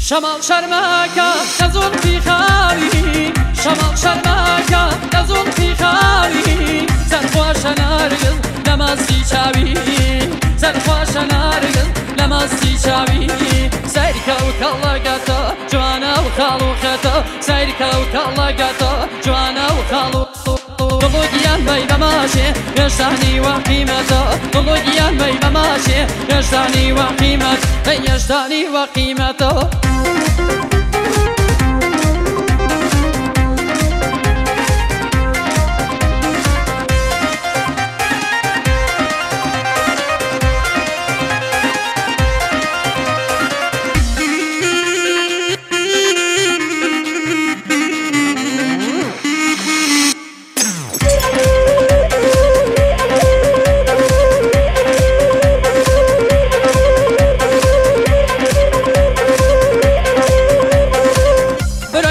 شمال شرماكا نزول في خاوي مەستی چاوی سەرخواشە نارگن لە مەستی چاوی. سەریکە و کەڵەگەتە جوانە و خاڵ و خەتە سەریکە و کەڵەگەتە جوانە و خاڵ و دڵۆگیان بەی بەماشێ هێشتانی وەقیمەتە دڵۆگیان بەی بەماشێ هێشتانی وەقیمەت هەیەشتانی وەقیمەتەوە.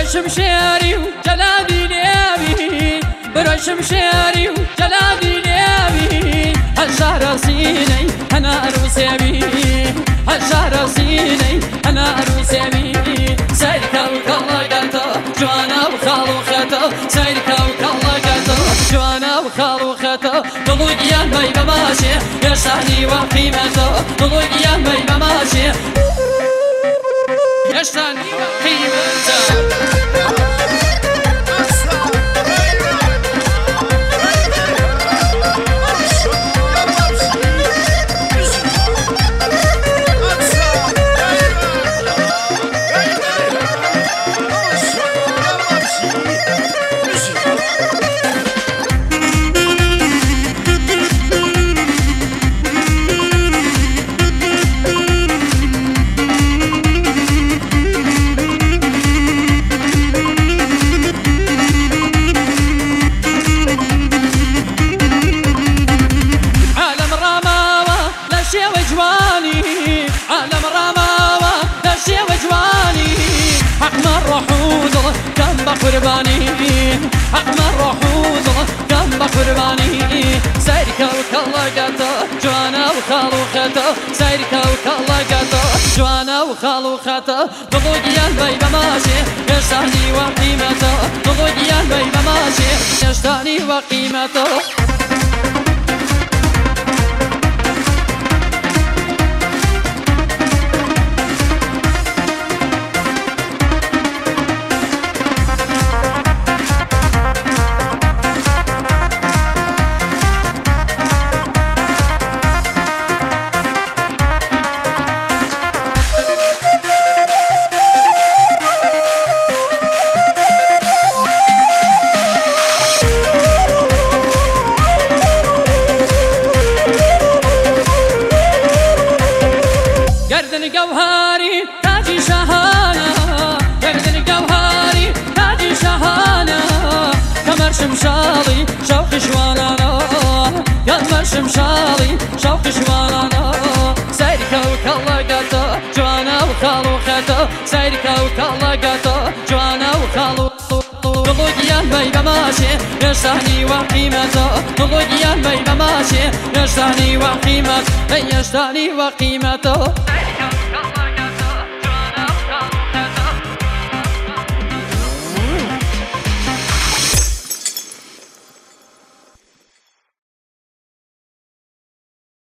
قیمەتەوە شمشاري وجلادي نيابي برا شمشاري وجلادي نيابي هالشهر صيني أنا اروسيبي هالشهر صيني أنا اروسيبي سيركا وكالله قاتا جوانا وخالو خاتا سيركا وكالله قاتا جوانا وخالو خاتا ضلوقيان بي بماشي يشتاني وقيمته. ضلوقيان بي بماشي. Yaşlan kıymetler قرباني. أحمر روحوز كم بقرباني. سيرك وكلا قطا جوانا وخالو خطا سيرك وكلا قطا جوانا وخالو خطا ضلوجيان بي بماشي يشتاني وقيمته. ضلوجيان بي بماشي يشتاني وقيمته. الجوهري كمر شمشالي شوق شوانا سيرك وكلا قطا جوانا وخالو خطا سيرك وكلا قطا جوانا وخالو ضلوجيان بي بماشي يشتهني وقيمته ضلوجيان بي بماشي يشتهني وقيمته يشتهني وقيمته Come on.